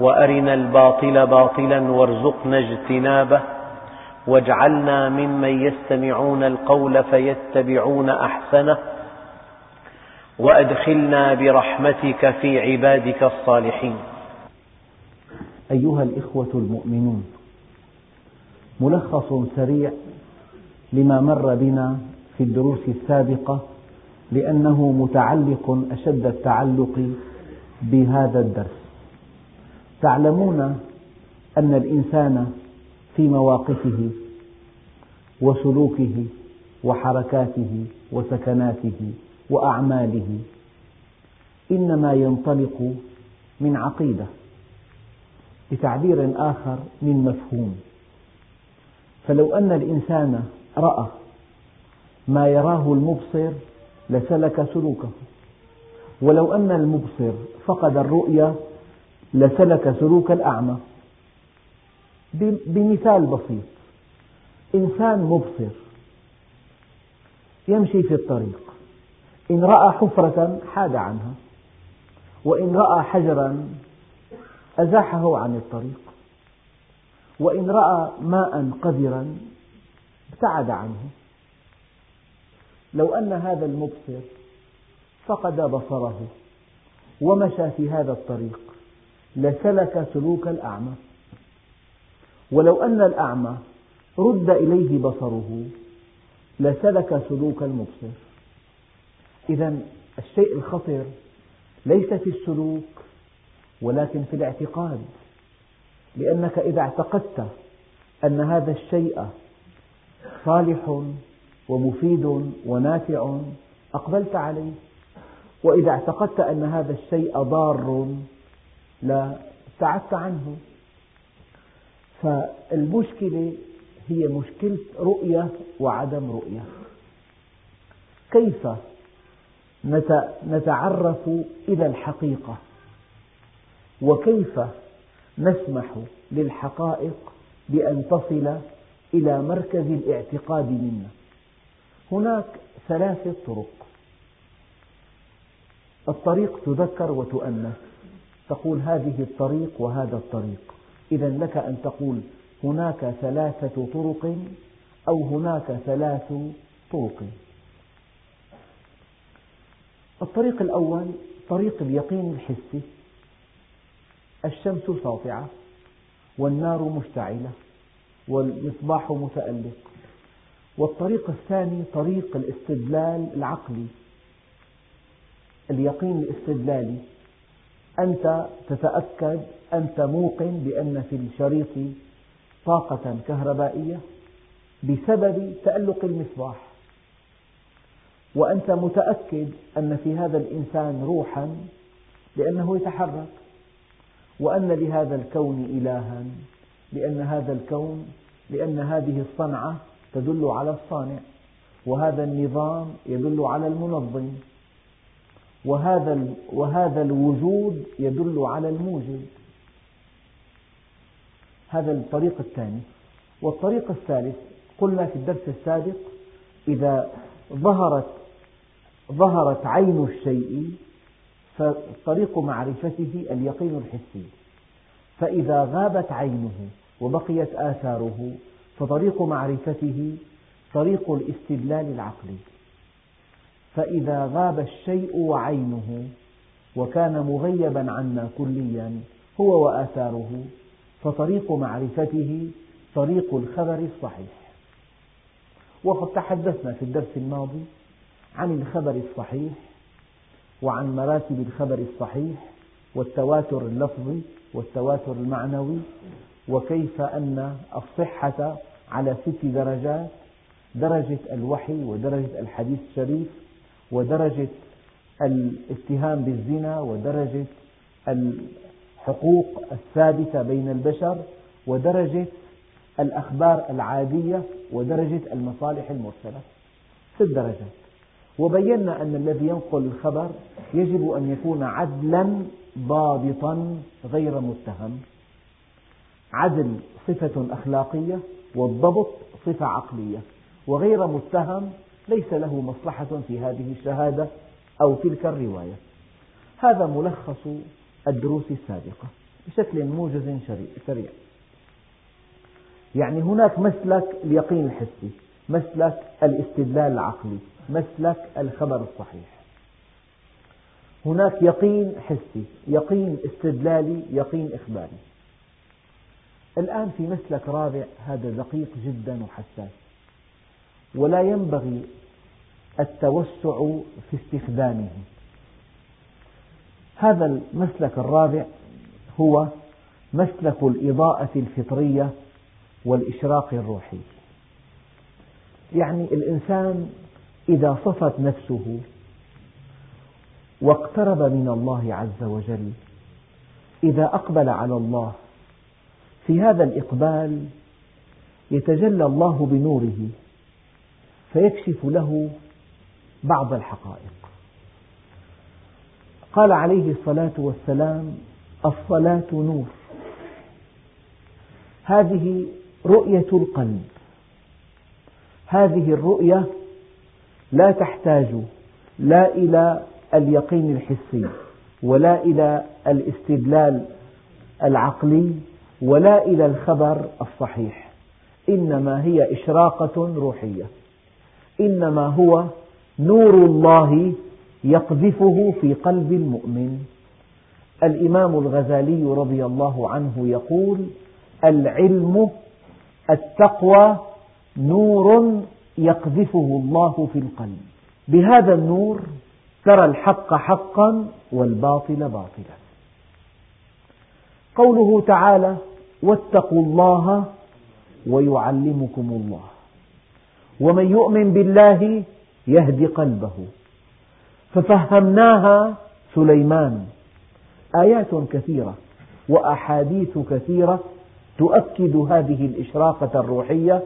وأرنا الباطل باطلا وارزقنا اجتنابه واجعلنا ممن يستمعون القول فيتبعون أحسنه وأدخلنا برحمتك في عبادك الصالحين. أيها الإخوة المؤمنون ملخص سريع لما مر بنا في الدروس السابقة لأنه متعلق أشد التعلق بهذا الدرس. تعلمون أن الإنسان في مواقفه وسلوكه وحركاته وسكناته وأعماله إنما ينطلق من عقيدة بتعبير آخر من مفهوم. فلو أن الإنسان رأى ما يراه المبصر لسلك سلوكه ولو أن المبصر فقد الرؤية لسلك سلوك الأعمى. بمثال بسيط. إنسان مبصر. يمشي في الطريق. إن رأى حفرة حاد عنها. وإن رأى حجرا أزاحه عن الطريق. وإن رأى ماء قذرا ابتعد عنه. لو أن هذا المبصر فقد بصره ومشى في هذا الطريق. لسلك سلوك الأعمى. ولو أن الأعمى رد إليه بصره لسلك سلوك المبصر. إذا الشيء الخطر ليس في السلوك ولكن في الاعتقاد لأنك إذا اعتقدت أن هذا الشيء صالح ومفيد ونافع أقبلت عليه. وإذا اعتقدت أن هذا الشيء ضار لا ابتعدت عنه. فالمشكلة هي مشكلة رؤية وعدم رؤية. كيف نتعرف إلى الحقيقة؟ وكيف نسمح للحقائق بأن تصل إلى مركز الاعتقاد منا؟ هناك ثلاثة طرق. الطريق تذكر وتؤنث. تقول هذه الطريق وهذا الطريق. إذا لك أن تقول هناك ثلاثة طرق أو هناك ثلاث طرق. الطريق الأول طريق اليقين الحسي. الشمس ساطعة والنار مشتعلة والمصباح متألق. والطريق الثاني طريق الاستدلال العقلي. اليقين الاستدلالي. أنت تتأكد أنت موقن بأن في الشريط طاقة كهربائية بسبب تألق المصباح. وأنت متأكد أن في هذا الإنسان روحا لأنه يتحرك وأن لهذا الكون إلها لأن هذا الكون لأن هذه الصنعة تدل على الصانع وهذا النظام يدل على المنظم. وهذا وهذا الوجود يدل على الموجد هذا الطريق الثاني. والطريق الثالث قلنا في الدرس السابق إذا ظهرت ظهرت عين الشيء فطريق معرفته اليقين الحسي. فإذا غابت عينه وبقيت آثاره فطريق معرفته طريق الاستدلال العقلي. فإذا غاب الشيء وعينه وكان مغيبا عنا كليا هو وآثاره فطريق معرفته طريق الخبر الصحيح. وقد تحدثنا في الدرس الماضي عن الخبر الصحيح وعن مراتب الخبر الصحيح والتواتر اللفظي والتواتر المعنوي وكيف أن الصحة على ست درجات درجة الوحي ودرجة الحديث الشريف ودرجة الاتهام بالزنا ودرجة الحقوق الثابتة بين البشر ودرجة الأخبار العادية ودرجة المصالح المرسلة. ست درجات. وبينا أن الذي ينقل الخبر يجب أن يكون عدلا ضابطا غير متهم. عدل صفة أخلاقية والضبط صفة عقلية. وغير متهم ليس له مصلحة في هذه الشهادة أو تلك الرواية. هذا ملخص الدروس السابقة بشكل موجز سريع. يعني هناك مسلك اليقين الحسي مسلك الاستدلال العقلي مسلك الخبر الصحيح. هناك يقين حسي يقين استدلالي يقين إخباري. الآن في مسلك رابع هذا دقيق جدا وحساس. ولا ينبغي التوسع في استخدامه. هذا المسلك الرابع هو مسلك الإضاءة الفطرية والإشراق الروحي. يعني الإنسان إذا صفت نفسه واقترب من الله عز وجل إذا أقبل على الله في هذا الإقبال يتجلى الله بنوره. فيكشف له بعض الحقائق. قال عليه الصلاة والسلام الصلاة نور. هذه رؤية القلب. هذه الرؤية لا تحتاج لا إلى اليقين الحسي ولا إلى الاستدلال العقلي ولا إلى الخبر الصحيح. إنما هي إشراقة روحية. إنما هو نور الله يقذفه في قلب المؤمن. الإمام الغزالي رضي الله عنه يقول العلم التقوى نور يقذفه الله في القلب. بهذا النور ترى الحق حقا والباطل باطلا. قوله تعالى واتقوا الله ويعلمكم الله. ومن يؤمن بالله يهدي قلبه. ففهمناها سليمان. آيات كثيرة وأحاديث كثيرة تؤكد هذه الإشراقة الروحية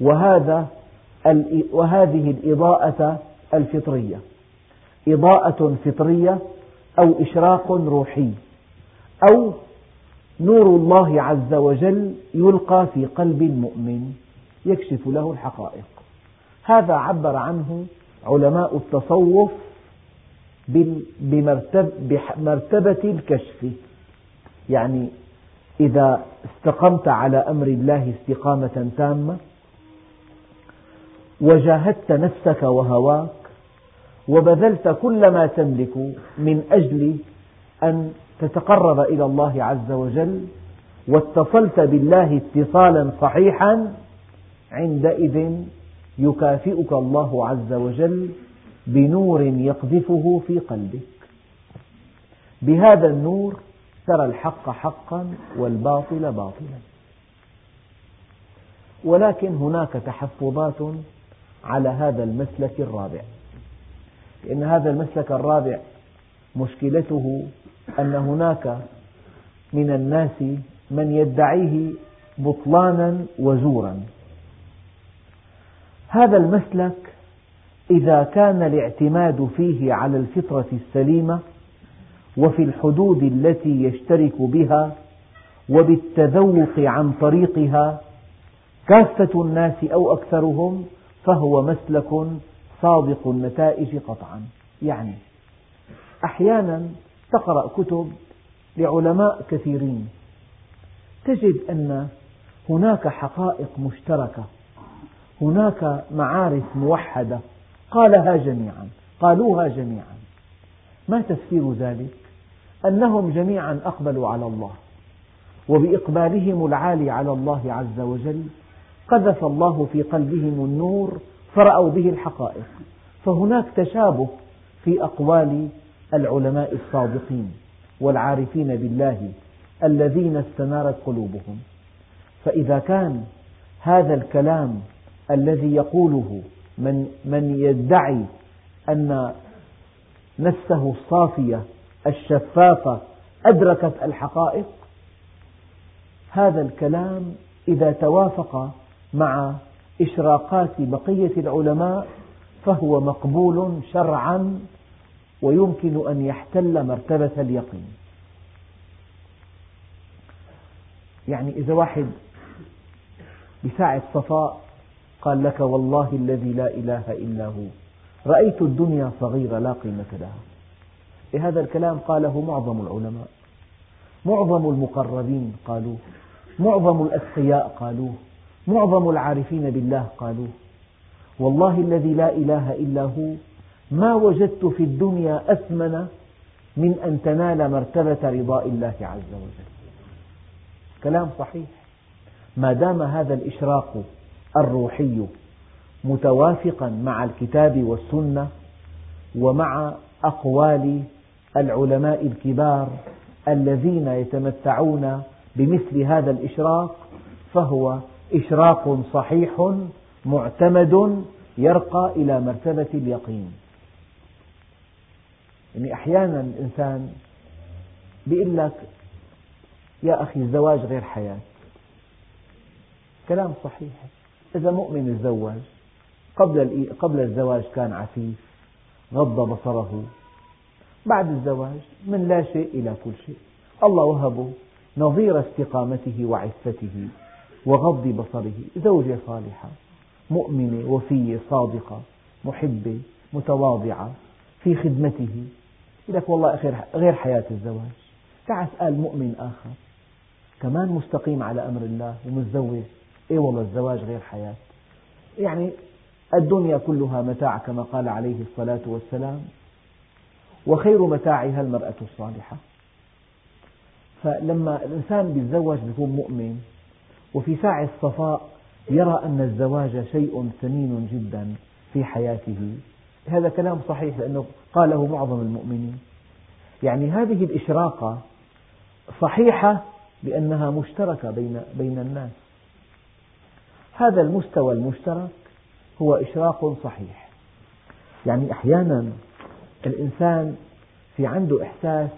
وهذا وهذه الإضاءة الفطرية. إضاءة فطرية أو إشراق روحي أو نور الله عز وجل يلقى في قلب المؤمن. يكشف له الحقائق. هذا عبر عنه علماء التصوف بمرتبة الكشف. يعني إذا استقمت على أمر الله استقامة تامة وجاهدت نفسك وهواك وبذلت كل ما تملك من أجل أن تتقرب إلى الله عز وجل واتصلت بالله اتصالا صحيحا عندئذ يكافئك الله عز وجل بنور يقذفه في قلبك. بهذا النور ترى الحق حقا والباطل باطلا. ولكن هناك تحفظات على هذا المسلك الرابع. لأن هذا المسلك الرابع مشكلته أن هناك من الناس من يدعيه بطلانا وزورا. هذا المسلك إذا كان الاعتماد فيه على الفطرة السليمة وفي الحدود التي يشترك بها وبالتذوق عن طريقها كافة الناس أو أكثرهم فهو مسلك صادق النتائج قطعا. يعني أحيانا تقرأ كتب لعلماء كثيرين تجد أن هناك حقائق مشتركة هناك معارف موحدة. قالها جميعا. قالوها جميعا. ما تفسير ذلك؟ أنهم جميعا أقبلوا على الله. وبإقبالهم العالي على الله عز وجل قذف الله في قلبهم النور فرأوا به الحقائق. فهناك تشابه في أقوال العلماء الصادقين والعارفين بالله الذين استنارت قلوبهم. فإذا كان هذا الكلام الذي يقوله من, من يدعي أن نفسه الصافية الشفافة أدركت الحقائق هذا الكلام إذا توافق مع إشراقات بقية العلماء فهو مقبول شرعا ويمكن أن يحتل مرتبة اليقين. يعني إذا واحد بساعة صفاء قال لك والله الذي لا إله إلا هو. رأيت الدنيا صغيرة لا قيمة لها. هذا الكلام قاله معظم العلماء. معظم المقربين قالوه. معظم الأتقياء قالوه. معظم العارفين بالله قالوه. والله الذي لا إله إلا هو. ما وجدت في الدنيا أثمن من أن تنال مرتبة رضاء الله عز وجل. كلام صحيح. ما دام هذا الإشراق الروحي متوافقا مع الكتاب والسنة ومع أقوال العلماء الكبار الذين يتمتعون بمثل هذا الإشراق فهو إشراق صحيح معتمد يرقى إلى مرتبة اليقين. يعني أحيانا الإنسان يقول لك يا أخي الزواج غير حياة. كلام صحيح. إذا مؤمن تزوج قبل قبل الزواج كان عفيف غض بصره. بعد الزواج من لا شيء إلى كل شيء. الله وهبه نظير استقامته وعفته وغض بصره. زوجة صالحة مؤمنة وفية صادقة محبة متواضعة في خدمته. يقول لك والله غير حياة الزواج. تعال اسأل مؤمن آخر. كمان مستقيم على أمر الله ومتزوج. إيه والله الزواج غير حياة؟ يعني الدنيا كلها متاع كما قال عليه الصلاة والسلام وخير متاعها المرأة الصالحة. فلما الإنسان يتزوج يكون مؤمن وفي ساعة الصفاء يرى أن الزواج شيء ثمين جدا في حياته. هذا كلام صحيح لأنه قاله معظم المؤمنين. يعني هذه الإشراقة صحيحة لأنها مشتركة بين بين الناس. هذا المستوى المشترك هو إشراق صحيح. يعني أحيانا الإنسان في عنده إحساس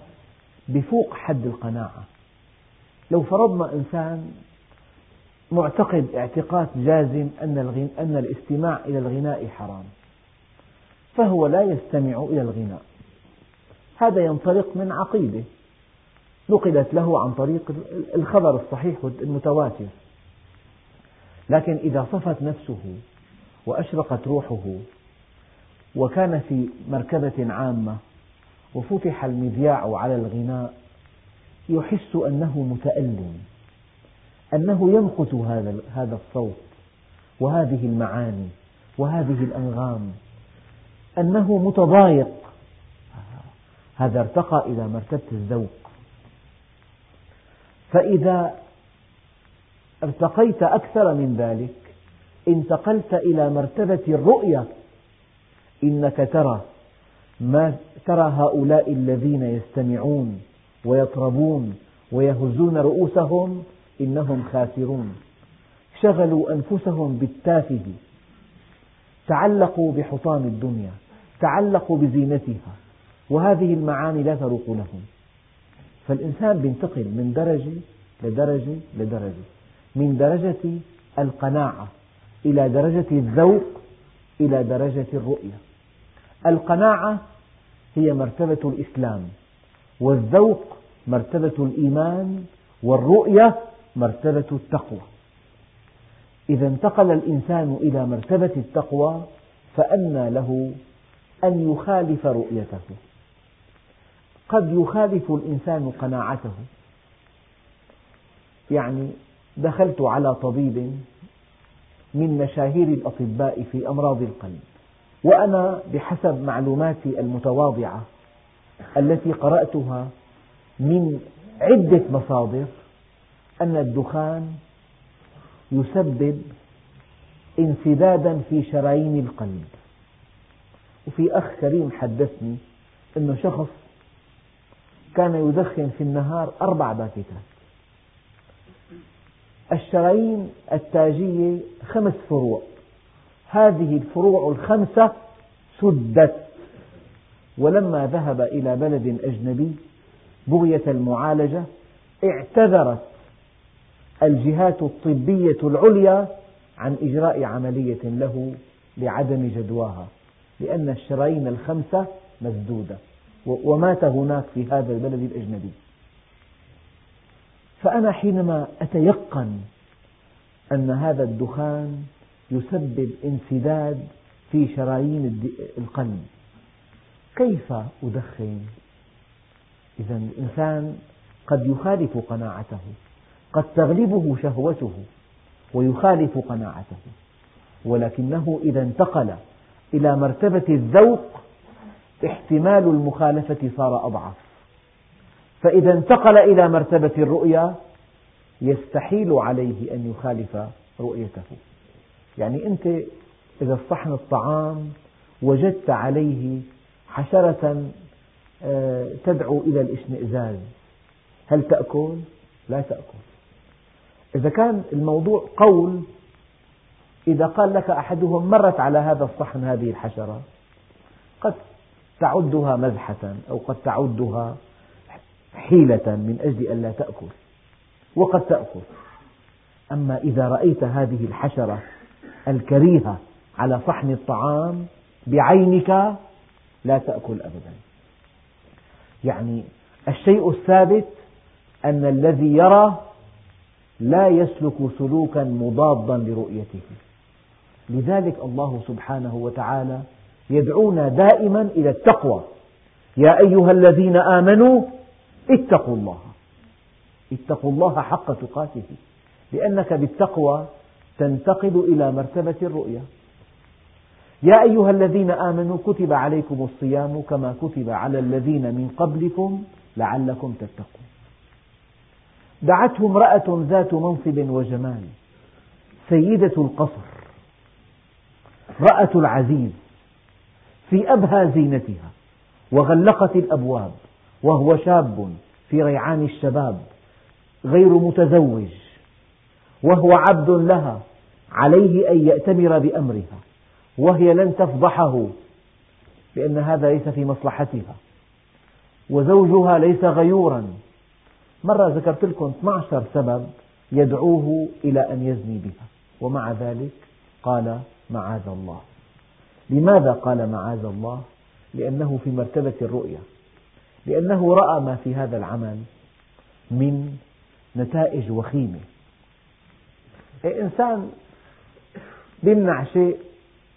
بفوق حد القناعة. لو فرضنا إنسان معتقد اعتقاد جازم أن أن الاستماع إلى الغناء حرام فهو لا يستمع إلى الغناء. هذا ينطلق من عقيدة نقلت له عن طريق الخبر الصحيح المتواتر لكن إذا صفت نفسه وأشرقت روحه وكان في مركبة عامة وفتح المذياع على الغناء يحس أنه متألم أنه يمقت هذا هذا الصوت وهذه المعاني وهذه الأنغام أنه متضايق. هذا ارتقى إلى مرتبة الذوق. فإذا ارتقيت أكثر من ذلك. انتقلت إلى مرتبة الرؤية. إنك ترى ما ترى هؤلاء الذين يستمعون ويطربون ويهزون رؤوسهم إنهم خاسرون. شغلوا أنفسهم بالتافه. تعلقوا بحطام الدنيا. تعلقوا بزينتها. وهذه المعاني لا تروق لهم. فالإنسان ينتقل من درجة لدرجة لدرجة. من درجة القناعة إلى درجة الذوق إلى درجة الرؤية. القناعة هي مرتبة الإسلام والذوق مرتبة الإيمان والرؤية مرتبة التقوى. إذا انتقل الإنسان إلى مرتبة التقوى فأنى له أن يخالف رؤيته. قد يخالف الإنسان قناعته. يعني دخلت على طبيب من مشاهير الأطباء في أمراض القلب. وأنا بحسب معلوماتي المتواضعة التي قرأتها من عدة مصادر أن الدخان يسبب انسدادا في شرايين القلب. وفي أخ كريم حدثني أنه شخص كان يدخن في النهار أربع باكيتات. الشرايين التاجية خمس فروع. هذه الفروع الخمسة سدت. ولما ذهب إلى بلد أجنبي بغية المعالجة اعتذرت الجهات الطبية العليا عن إجراء عملية له لعدم جدواها لأن الشرايين الخمسة مسدودة ومات هناك في هذا البلد الأجنبي. فأنا حينما أتيقن أن هذا الدخان يسبب انسداد في شرايين القلب كيف أدخن؟ إذا الإنسان قد يخالف قناعته قد تغلبه شهوته ويخالف قناعته ولكنه إذا انتقل إلى مرتبة الذوق احتمال المخالفة صار أضعف فإذا انتقل إلى مرتبة الرؤية يستحيل عليه أن يخالف رؤيته. يعني أنت إذا صحن الطعام وجدت عليه حشرة آه، تدعو إلى الإشمئزاز. هل تأكل؟ لا تأكل. إذا كان الموضوع قول إذا قال لك أحدهم مرت على هذا الصحن هذه الحشرة قد تعدها مزحة أو قد تعدها حيلة من أجل أن لا تأكل. وقد تأكل. أما إذا رأيت هذه الحشرة الكريهة على صحن الطعام بعينك لا تأكل أبدا. يعني الشيء الثابت أن الذي يرى لا يسلك سلوكا مضادا لرؤيته. لذلك الله سبحانه وتعالى يدعونا دائما إلى التقوى. يا أيها الذين آمنوا اتقوا الله. اتقوا الله حق تقاته. لأنك بالتقوى تنتقل إلى مرتبة الرؤية. يا أيها الذين آمنوا كتب عليكم الصيام كما كتب على الذين من قبلكم لعلكم تتقون. دعته امرأة ذات منصب وجمال سيدة القصر رأة العزيز في أبهى زينتها وغلقت الأبواب وهو شاب في ريعان الشباب غير متزوج وهو عبد لها عليه أن يأتمر بأمرها وهي لن تفضحه لأن هذا ليس في مصلحتها. وزوجها ليس غيورا. مرة ذكرت لكم 12 سبب يدعوه إلى أن يزني بها. ومع ذلك قال معاذ الله. لماذا قال معاذ الله؟ لأنه في مرتبة الرؤية لأنه رأى ما في هذا العمل من نتائج وخيمة. الإنسان يمنع شيء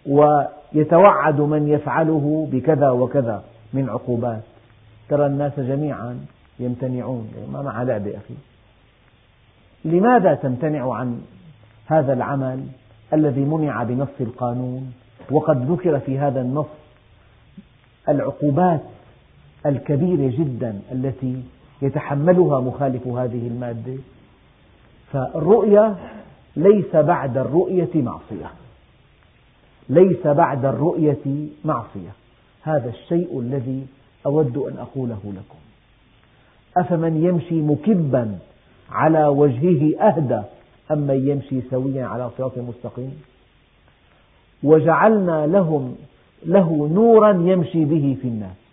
ويتوعد من يفعله بكذا وكذا من عقوبات. ترى الناس جميعا يمتنعون. ما مع لعبة أخي. لماذا تمتنع عن هذا العمل الذي منع بنص القانون؟ وقد ذكر في هذا النص العقوبات الكبيرة جدا التي يتحملها مخالف هذه المادة. فالرؤية ليس بعد الرؤية معصية. ليس بعد الرؤية معصية. هذا الشيء الذي أود أن أقوله لكم. أفمن يمشي مكبا على وجهه أهدى أم من يمشي سويا على صراط مستقيم؟ وجعلنا لهم له نورا يمشي به في الناس.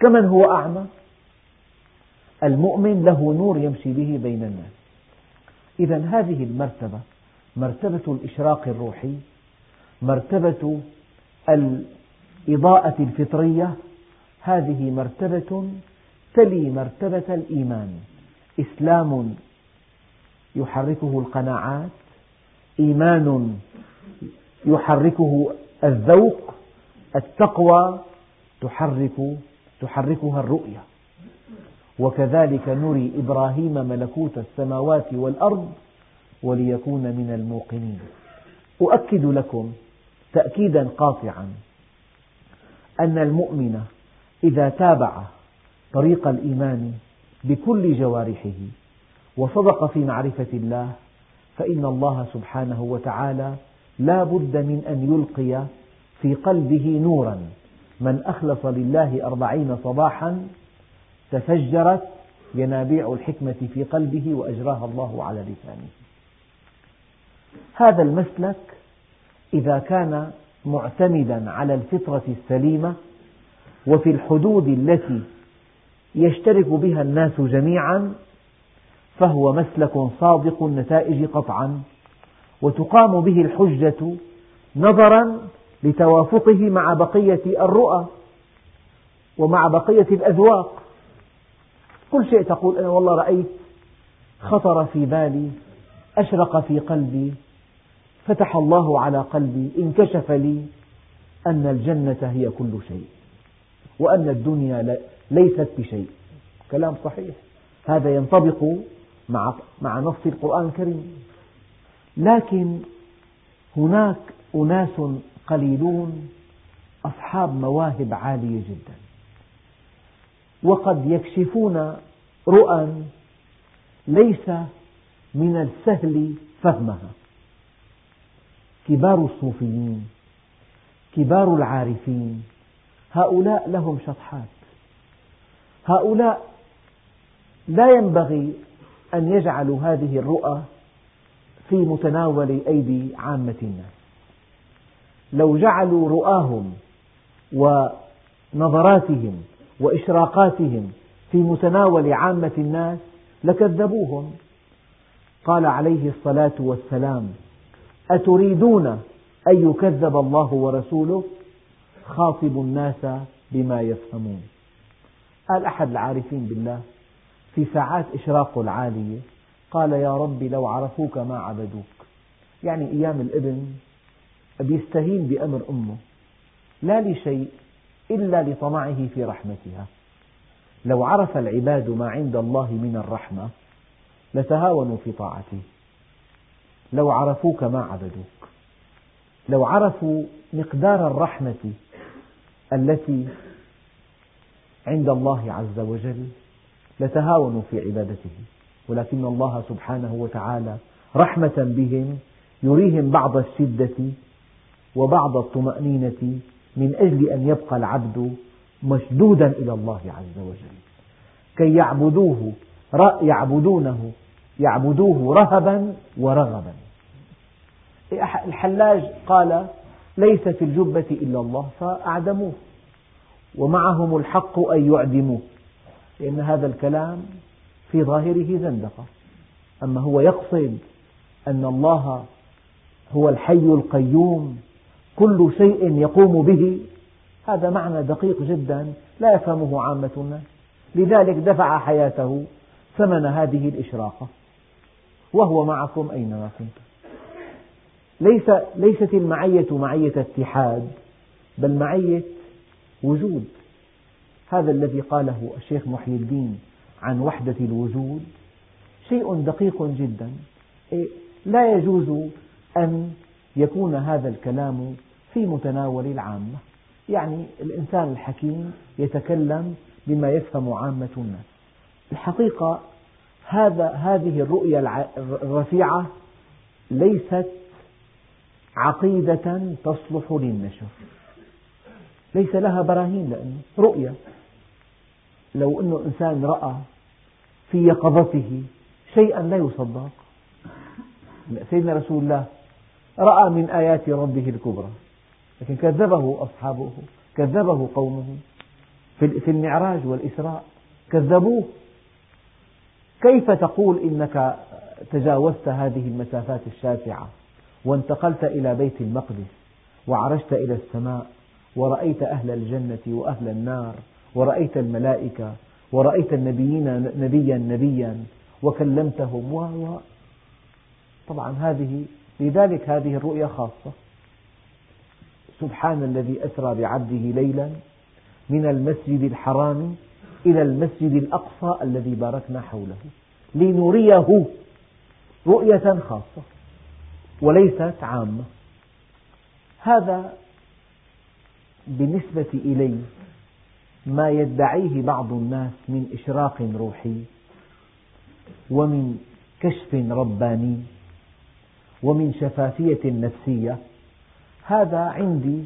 كمن هو أعمى؟ المؤمن له نور يمشي به بين الناس. إذا هذه المرتبة مرتبة الإشراق الروحي مرتبة الإضاءة الفطرية هذه مرتبة تلي مرتبة الإيمان. إسلام يحركه القناعات إيمان يحركه الذوق التقوى تحرك تحركها الرؤية وكذلك نري إبراهيم ملكوت السماوات والأرض وليكون من الموقنين. أؤكد لكم تأكيدا قاطعا أن المؤمن إذا تابع طريق الإيمان بكل جوارحه وصدق في معرفة الله فإن الله سبحانه وتعالى لا بد من أن يلقي في قلبه نورا من أخلص لله أربعين صباحا تفجرت ينابيع الحكمة في قلبه وأجراها الله على لسانه. هذا المسلك إذا كان معتمدا على الفطرة السليمة وفي الحدود التي يشترك بها الناس جميعا فهو مسلك صادق النتائج قطعا وتقام به الحجة نظرا لتوافقه مع بقية الرؤى ومع بقية الأذواق. كل شيء تقول أنا والله رأيت خطر في بالي أشرق في قلبي فتح الله على قلبي انكشف لي أن الجنة هي كل شيء وأن الدنيا ليست بشيء. كلام صحيح. هذا ينطبق مع مع نص القرآن الكريم. لكن هناك أناس قليلون أصحاب مواهب عالية جدا. وقد يكشفون رؤى ليس من السهل فهمها. كبار الصوفيين كبار العارفين هؤلاء لهم شطحات. هؤلاء لا ينبغي أن يجعلوا هذه الرؤى في متناول أيدي عامة الناس. لو جعلوا رؤاهم ونظراتهم وإشراقاتهم في متناول عامة الناس لكذبوهم. قال عليه الصلاة والسلام أتريدون أن يكذب الله ورسوله؟ خاطبوا الناس بما يفهمون. قال أحد العارفين بالله في ساعات إشراقه العالية قال يا رب لو عرفوك ما عبدوك. يعني أيام الإبن بيستهين بأمر أمه. لا لشيء إلا لطمعه في رحمتها. لو عرف العباد ما عند الله من الرحمة لتهاونوا في طاعته. لو عرفوك ما عبدوك. لو عرفوا مقدار الرحمة التي عند الله عز وجل لتهاونوا في عبادته. ولكن الله سبحانه وتعالى رحمة بهم يريهم بعض الشدة وبعض الطمأنينة من أجل أن يبقى العبد مشدودا إلى الله عز وجل. كي يعبدوه يعبدونه يعبدوه رهبا ورغبا. الحلاج قال ليس في الجبة إلا الله فأعدموه. ومعهم الحق أن يعدموه. لأن هذا الكلام في ظاهره زندقة. أما هو يقصد أن الله هو الحي القيوم كل شيء يقوم به. هذا معنى دقيق جدا لا يفهمه عامة الناس. لذلك دفع حياته ثمن هذه الإشراقة. وهو معكم أينما كنتم. ليس ليست المعية معية اتحاد بل معية وجود. هذا الذي قاله الشيخ محي الدين عن وحدة الوجود شيء دقيق جدا. إيه، لا يجوز أن يكون هذا الكلام في متناول العامة يعني الإنسان الحكيم يتكلم بما يفهم عامة الناس. الحقيقة هذا هذه الرؤية الرفيعة ليست عقيدة تصلح للنشر. ليس لها براهين لأنه رؤية. لو أن إنسان رأى في يقظته شيئا لا يصدق. سيدنا رسول الله رأى من آيات ربه الكبرى. لكن كذبه أصحابه كذبه قومه في المعراج والإسراء كذبوه. كيف تقول إنك تجاوزت هذه المسافات الشاسعة وانتقلت إلى بيت المقدس وعرجت إلى السماء ورأيت أهل الجنة وأهل النار ورأيت الملائكة ورأيت النبيين نبيا نبيا وكلمتهم و طبعا هذه لذلك هذه الرؤيا خاصة. سبحان الذي أسرى بعبده ليلا من المسجد الحرام إلى المسجد الأقصى الذي باركنا حوله لنريه رؤية خاصة وليست عامة. هذا بالنسبة إلي ما يدعيه بعض الناس من إشراق روحي ومن كشف رباني ومن شفافية نفسية هذا عندي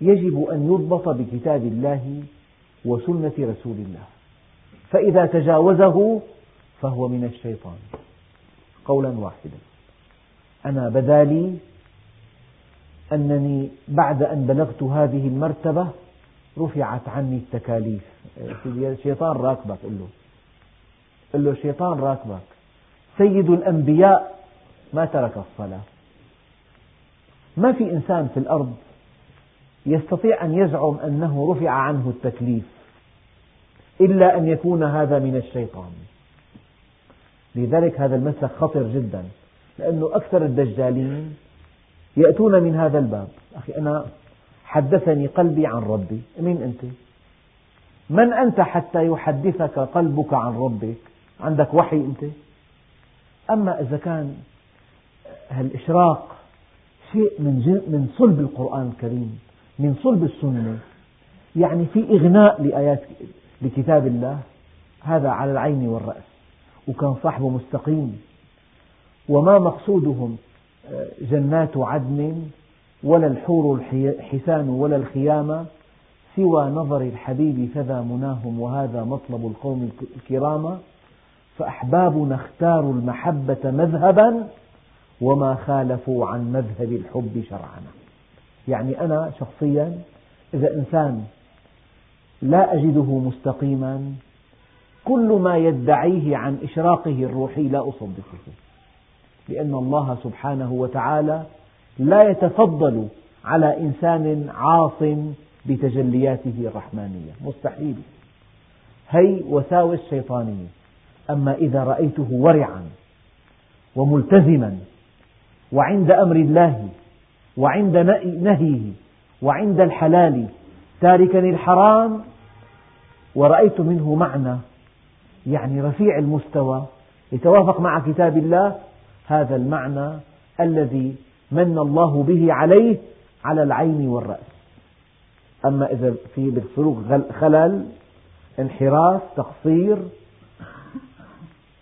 يجب أن يضبط بكتاب الله وسنة رسول الله. فإذا تجاوزه فهو من الشيطان. قولا واحدا. أنا بدا لي أنني بعد أن بلغت هذه المرتبة رفعت عني التكاليف. الشيطان راكبك قل له. قل له الشيطان راكبك سيد الأنبياء ما ترك الصلاة. ما في إنسان في الأرض يستطيع أن يزعم أنه رفع عنه التكليف إلا أن يكون هذا من الشيطان لذلك هذا المسلك خطر جدا لأنه أكثر الدجالين يأتون من هذا الباب أخي أنا حدثني قلبي عن ربي مين أنت؟ من أنت حتى يحدثك قلبك عن ربك عندك وحي أنت؟ أما إذا كان الإشراق شيء من من صلب القرآن الكريم من صلب السنة. يعني في إغناء لآيات لكتاب الله هذا على العين والرأس وكان صاحبه مستقيم. وما مقصودهم آه، جنات عدن ولا الحور الحسان ولا الخيامة سوى نظر الحبيب فذا مناهم وهذا مطلب القوم الكرام فأحبابنا اختاروا المحبة مذهبا وما خالفوا عن مذهب الحب شرعنا يعني أنا شخصيا إذا إنسان لا أجده مستقيما كل ما يدعيه عن إشراقه الروحي لا أصدقه. لأن الله سبحانه وتعالى لا يتفضل على إنسان عاص بتجلياته الرحمانية. مستحيل. هي وساوس شيطانية أما إذا رأيته ورعا وملتزما وعند أمر الله وعند نهيه وعند الحلال. تاركا الحرام ورأيت منه معنى يعني رفيع المستوى. يتوافق مع كتاب الله هذا المعنى الذي من الله به عليه على العين والرأس. أما إذا في بالسلوك خلل انحراف تقصير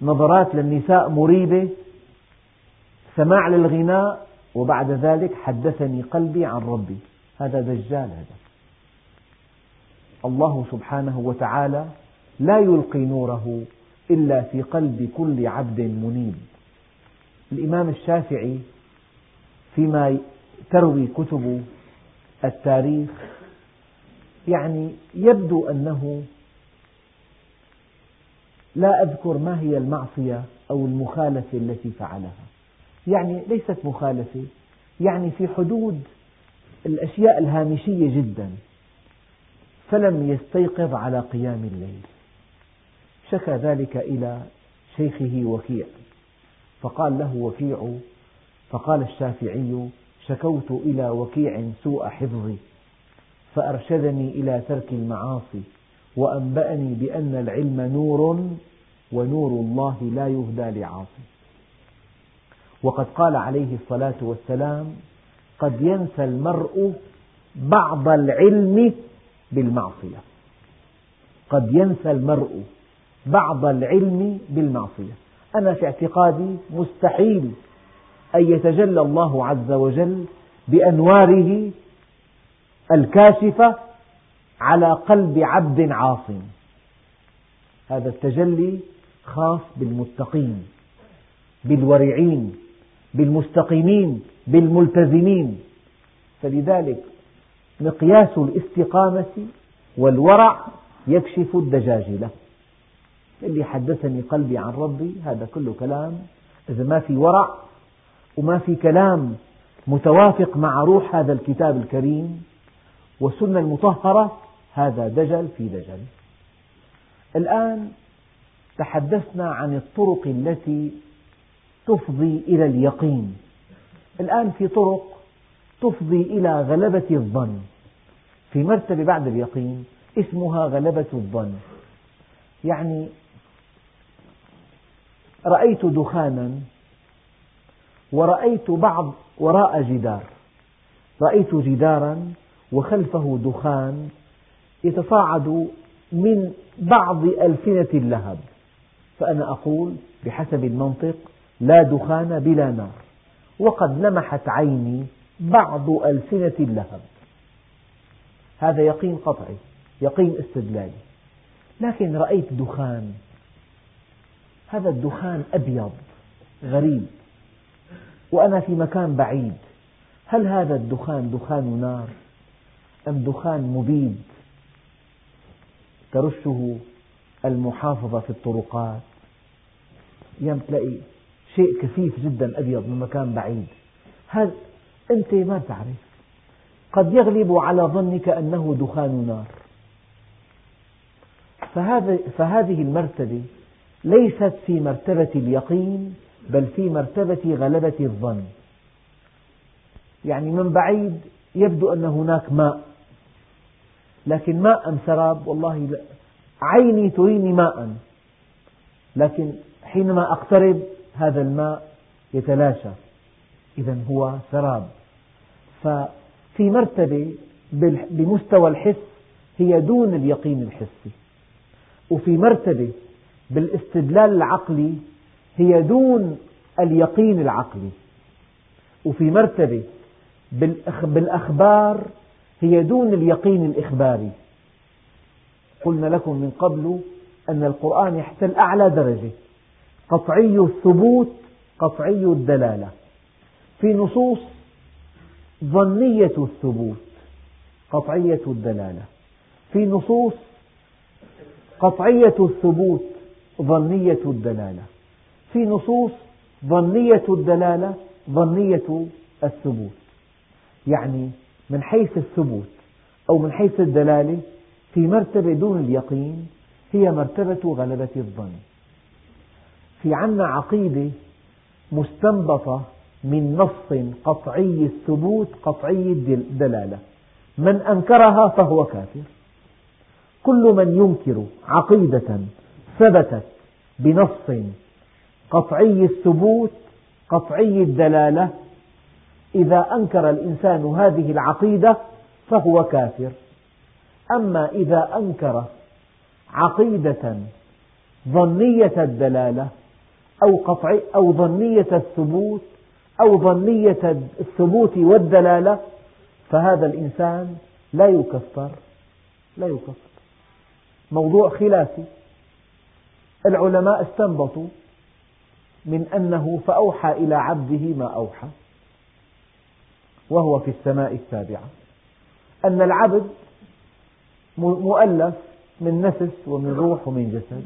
نظرات للنساء مريبة سماع للغناء وبعد ذلك حدثني قلبي عن ربي. هذا دجال هذا. الله سبحانه وتعالى لا يلقي نوره إلا في قلب كل عبد منيب. الإمام الشافعي فيما تروي كتب التاريخ يعني يبدو أنه لا أذكر ما هي المعصية أو المخالفة التي فعلها. يعني ليست مخالفة. يعني في حدود الأشياء الهامشية جدا. فلم يستيقظ على قيام الليل. شكى ذلك إلى شيخه وكيع. فقال له وكيع فقال الشافعي شكوت إلى وكيع سوء حفظي فأرشدني إلى ترك المعاصي وأنبأني بأن العلم نور ونور الله لا يهدى لعاصي. وقد قال عليه الصلاة والسلام قد ينسى المرء بعض العلم بالمعصية. قد ينسى المرء بعض العلم بالمعصية. أنا في اعتقادي مستحيل أن يتجلى الله عز وجل بأنواره الكاشفة على قلب عبد عاص هذا التجلي خاص بالمتقين بالورعين بالمستقيمين بالملتزمين. فلذلك مقياس الاستقامة والورع يكشف الدجاجلة اللي حدثني قلبي عن ربي هذا كله كلام. إذا ما في ورع وما في كلام متوافق مع روح هذا الكتاب الكريم والسنة المطهرة هذا دجل في دجل. الآن تحدثنا عن الطرق التي تفضي إلى اليقين. الآن في طرق تفضي إلى غلبة الظن. في مرتبة بعد اليقين اسمها غلبة الظن. يعني رأيت دخانا ورأيت بعض وراء جدار. رأيت جدارا وخلفه دخان يتصاعد من بعض ألسنة اللهب. فأنا أقول بحسب المنطق لا دخان بلا نار. وقد لمحت عيني بعض ألسنة اللهب. هذا يقين قطعي يقين استدلالي. لكن رأيت دخان. هذا الدخان أبيض غريب. وأنا في مكان بعيد. هل هذا الدخان دخان نار؟ أم دخان مبيد؟ ترشه المحافظة في الطرقات. أيام تلاقي شيء كثيف جدا أبيض من مكان بعيد. هذا أنت ما تعرف؟ قد يغلب على ظنك أنه دخان نار. فهذه المرتبة ليست في مرتبة اليقين بل في مرتبة غلبة الظن. يعني من بعيد يبدو أن هناك ماء. لكن ماء أم سراب؟ والله لا. عيني تريني ماء. لكن حينما أقترب هذا الماء يتلاشى. إذا هو سراب. ففي مرتبة بمستوى الحس هي دون اليقين الحسي. وفي مرتبة بالاستدلال العقلي هي دون اليقين العقلي. وفي مرتبة بالأخبار هي دون اليقين الإخباري. قلنا لكم من قبل أن القرآن يحتل أعلى درجة. قطعي الثبوت قطعي الدلالة. في نصوص ظنية الثبوت قطعية الدلالة. في نصوص قطعية الثبوت ظنية الدلالة. في نصوص ظنية الدلالة ظنية الثبوت. يعني من حيث الثبوت أو من حيث الدلالة في مرتبة دون اليقين هي مرتبة غلبة الظن. في عنا عقيدة مستنبطة من نص قطعي الثبوت قطعي الدلالة من أنكرها فهو كافر. كل من ينكر عقيدة ثبتت بنص قطعي الثبوت قطعي الدلالة إذا أنكر الإنسان هذه العقيدة فهو كافر. أما إذا أنكر عقيدة ظنية الدلالة أو قطعي أو ظنية الثبوت أو ظنية الثبوت والدلالة فهذا الإنسان لا يكفر لا يكفر. موضوع خلافي. العلماء استنبطوا من أنه فأوحى إلى عبده ما أوحى وهو في السماء السابعة أن العبد مؤلف من نفس ومن روح ومن جسد.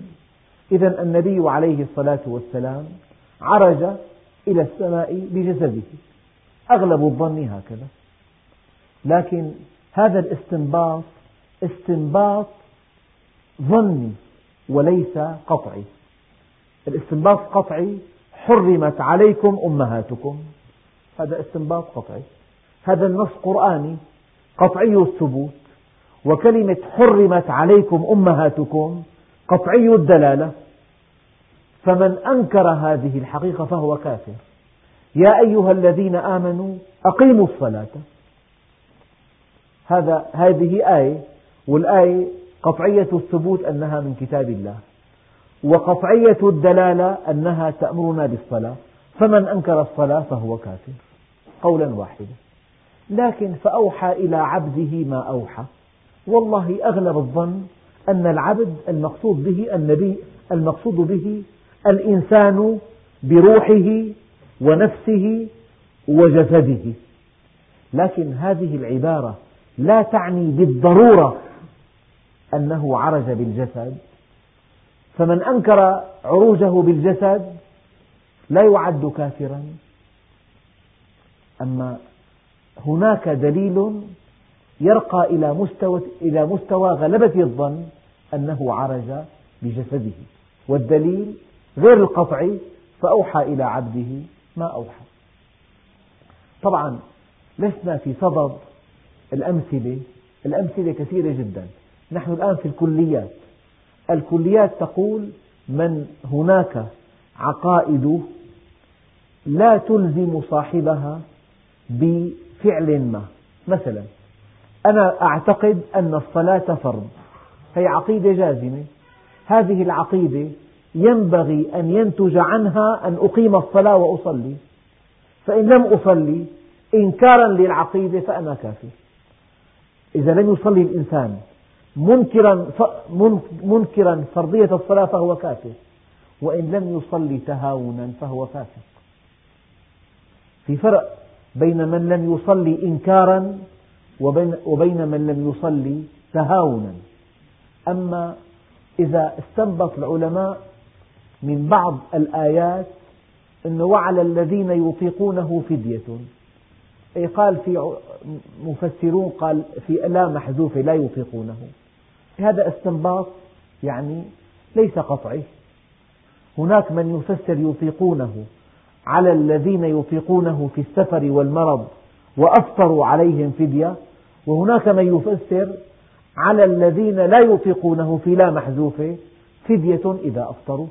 إذا النبي عليه الصلاة والسلام عرج إلى السماء بجسده. أغلب الظن هكذا. لكن هذا الاستنباط استنباط ظني وليس قطعي. الاستنباط قطعي حرمت عليكم أمهاتكم. هذا استنباط قطعي. هذا النص قرآني قطعي الثبوت. وكلمة حرمت عليكم أمهاتكم قطعي الدلالة. فمن أنكر هذه الحقيقة فهو كافر. يا أيها الذين آمنوا أقيموا الصلاة. هذا هذه آية والآية قطعية الثبوت أنها من كتاب الله. وقطعية الدلالة أنها تأمرنا بالصلاة. فمن أنكر الصلاة فهو كافر. قولا واحدا. لكن فأوحى إلى عبده ما أوحى. والله أغلب الظن أن العبد المقصود به النبي المقصود به الإنسان بروحه ونفسه وجسده. لكن هذه العبارة لا تعني بالضرورة أنه عرج بالجسد. فمن أنكر عروجه بالجسد لا يعد كافرا. أما هناك دليل يرقى إلى مستوى, إلى مستوى غلبة الظن. أنه عرج بجسده. والدليل غير القطعي فأوحى إلى عبده ما أوحى. طبعا لسنا في صدد الأمثلة الأمثلة كثيرة جدا. نحن الآن في الكليات. الكليات تقول من هناك عقائد لا تلزم صاحبها بفعل ما. مثلا أنا أعتقد أن الصلاة فرض. هي عقيدة جازمة. هذه العقيدة ينبغي أن ينتج عنها أن أقيم الصلاة وأصلي. فإن لم أصلي إنكارا للعقيدة فأنا كافر. إذا لم يصلي الإنسان منكرا منكرا فرضية الصلاة فهو كافر. وإن لم يصلي تهاونا فهو فاسق. في فرق بين من لم يصلي إنكارا وبين, من لم يصلي تهاونا. أما إذا استنبط العلماء من بعض الآيات أنه وعلى الذين يطيقونه فدية. أي قال في مفسرون قال في لا محذوفة لا يطيقونه هذا استنباط يعني ليس قطعي. هناك من يفسر يطيقونه على الذين يطيقونه في السفر والمرض وأفطروا عليهم فدية وهناك من يفسر على الذين لا يطيقونه في لا محذوفة فدية إذا أفطروا.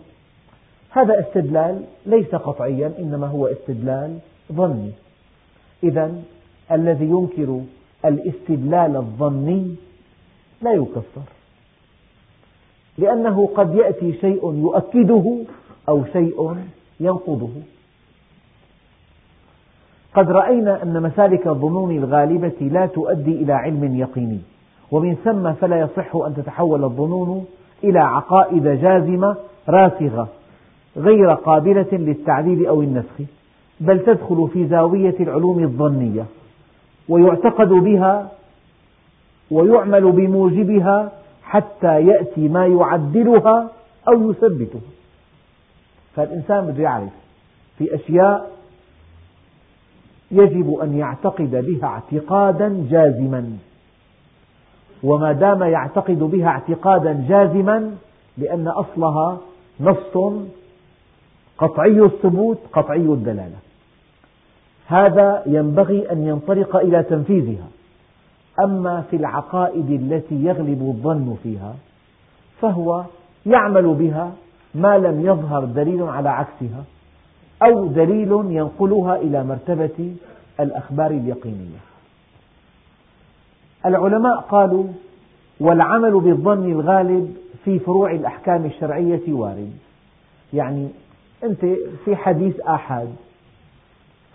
هذا استدلال ليس قطعيا إنما هو استدلال ظني. إذا الذي ينكر الاستدلال الظني لا يكفر لأنه قد يأتي شيء يؤكده أو شيء ينقضه. قد رأينا أن مسالك الظنون الغالبة لا تؤدي إلى علم يقيني. ومن ثم فلا يصح أن تتحول الظنون إلى عقائد جازمة راسخة غير قابلة للتعديل أو النسخ بل تدخل في زاوية العلوم الظنية ويعتقد بها ويعمل بموجبها حتى يأتي ما يعدلها أو يثبتها. فالإنسان بده يعرف في أشياء يجب أن يعتقد بها اعتقادا جازما. وما دام يعتقد بها اعتقادا جازما لأن أصلها نص قطعي الثبوت قطعي الدلالة. هذا ينبغي أن ينطلق إلى تنفيذها. أما في العقائد التي يغلب الظن فيها فهو يعمل بها ما لم يظهر دليل على عكسها أو دليل ينقلها إلى مرتبة الأخبار اليقينية. العلماء قالوا والعمل بالظن الغالب في فروع الأحكام الشرعية وارد. يعني أنت في حديث آحاد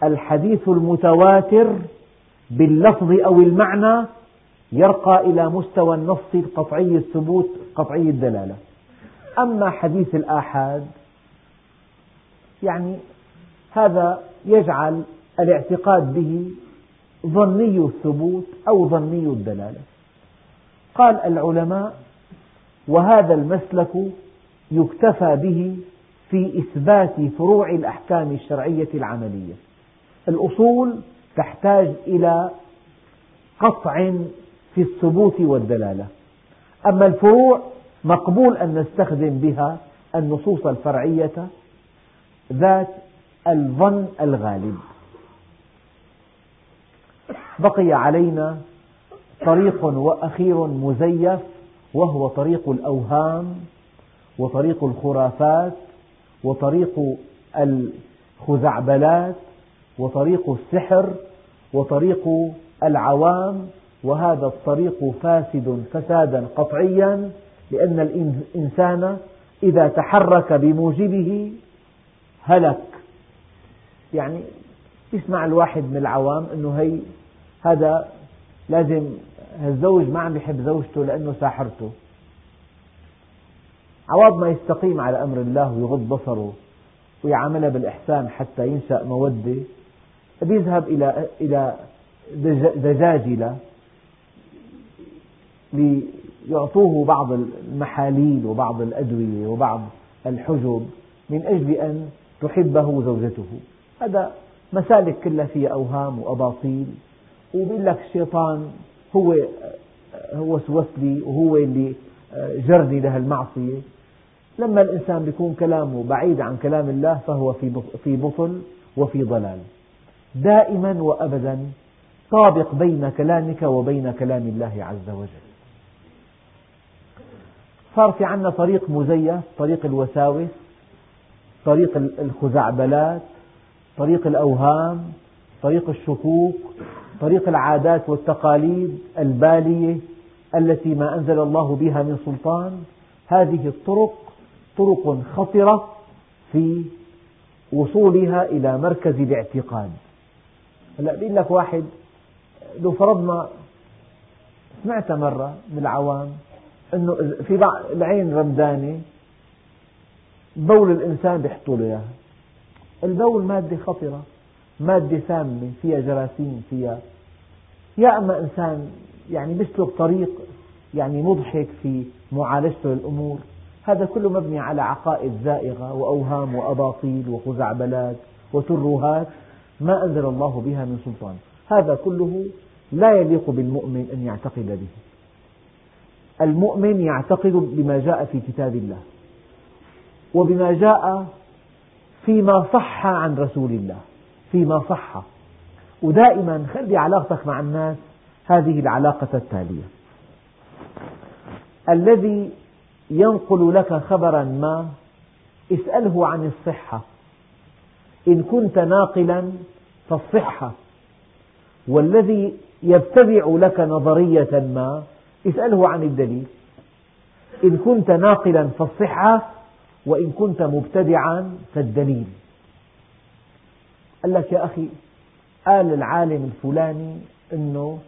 الحديث المتواتر باللفظ أو المعنى يرقى إلى مستوى النص القطعي الثبوت قطعي الدلالة. أما حديث الآحاد يعني هذا يجعل الاعتقاد به ظني الثبوت أو ظني الدلالة. قال العلماء وهذا المسلك يكتفى به في إثبات فروع الأحكام الشرعية العملية. الأصول تحتاج إلى قطع في الثبوت والدلالة. أما الفروع مقبول أن نستخدم بها النصوص الفرعية ذات الظن الغالب. بقي علينا طريق وأخير مزيف وهو طريق الأوهام وطريق الخرافات وطريق الخزعبلات وطريق السحر وطريق العوام وهذا الطريق فاسد فسادا قطعيا لأن الإنسان إذا تحرك بموجبه هلك. يعني يسمع الواحد من العوام أنه هي هذا لازم الزوج ما عم يحب زوجته لأنه ساحرته. عوض ما يستقيم على أمر الله ويغض بصره ويعاملها بالإحسان حتى ينشأ مودة بيذهب إلى إلى دجاجلة ليعطوه بعض المحاليل وبعض الأدوية وبعض الحجب من أجل أن تحبه زوجته. هذا مسالك كلها فيها أوهام وأباطيل. وبيقول لك الشيطان هو هو وسوس لي وهو اللي جرني لهالمعصية لما الإنسان يكون كلامه بعيد عن كلام الله فهو في بطل وفي ضلال. دائما وأبدا طابق بين كلامك وبين كلام الله عز وجل. صار في عندنا طريق مزيف طريق الوساوس طريق الخزعبلات طريق الأوهام طريق الشكوك. طريق العادات والتقاليد البالية التي ما أنزل الله بها من سلطان. هذه الطرق طرق خطرة في وصولها إلى مركز الاعتقاد. هلأ بيقول لك واحد لو فرضنا سمعت مرة من العوام أنه في بعض العين رمدانة بول الإنسان بيحطوا له إياها. البول مادة خطرة. مادة سامة فيها جراثيم فيها يا أما إنسان يعني بيسلك طريق يعني مضحك في معالجته للأمور. هذا كله مبني على عقائد زائغة وأوهام وأباطيل وخزعبلات وترهات ما أنزل الله بها من سلطان. هذا كله لا يليق بالمؤمن أن يعتقد به. المؤمن يعتقد بما جاء في كتاب الله وبما جاء فيما صح عن رسول الله. فيما صح. ودائما خلي علاقتك مع الناس هذه العلاقة التالية. الذي ينقل لك خبرا ما اسأله عن الصحة. إن كنت ناقلا فالصحة. والذي يبتدع لك نظرية ما اسأله عن الدليل. إن كنت ناقلا فالصحة. وإن كنت مبتدعا فالدليل. قال لك يا أخي قال العالم الفلاني أنه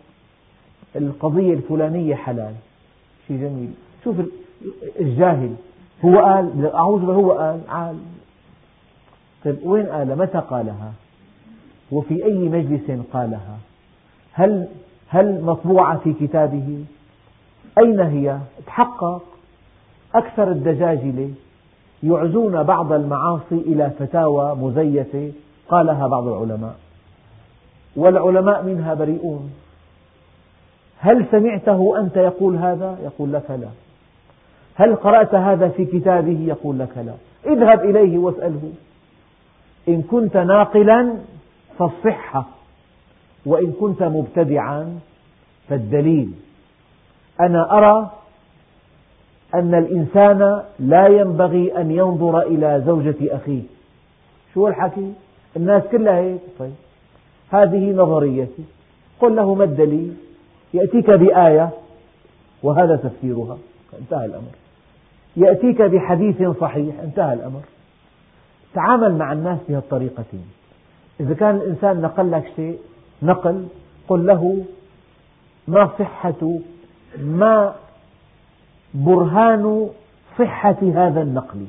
القضية الفلانية حلال. شيء جميل. شوف الجاهل هو قال أعوذ بالله هو قال عال. طيب وين قال؟ متى قالها؟ وفي أي مجلس قالها؟ هل هل مطبوعة في كتابه؟ أين هي؟ تحقق. أكثر الدجاجلة يعزون بعض المعاصي إلى فتاوى مزيفة. قالها بعض العلماء. والعلماء منها بريئون. هل سمعته أنت يقول هذا؟ يقول لك لا. هل قرأت هذا في كتابه؟ يقول لك لا. اذهب إليه واسأله. إن كنت ناقلا فالصحة وإن كنت مبتدعا فالدليل. أنا أرى أن الإنسان لا ينبغي أن ينظر إلى زوجة أخيه. شو الحكي؟ الناس كلها هيك طيب. هذه نظريتي. قل له ما الدليل. يأتيك بآية وهذا تفسيرها. انتهى الأمر. يأتيك بحديث صحيح. انتهى الأمر. تعامل مع الناس بهالطريقتين. إذا كان الإنسان نقل لك شيء نقل قل له ما صحة ما برهان صحة هذا النقل.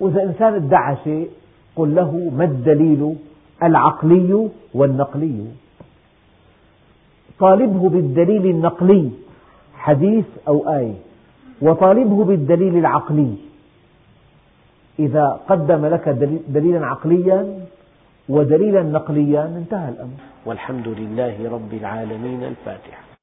وإذا إنسان ادعى شيء قل له ما الدليل العقلي والنقلي. طالبه بالدليل النقلي حديث أو آية وطالبه بالدليل العقلي. إذا قدم لك دليلا عقليا ودليلا نقليا انتهى الأمر. والحمد لله رب العالمين الفاتحة.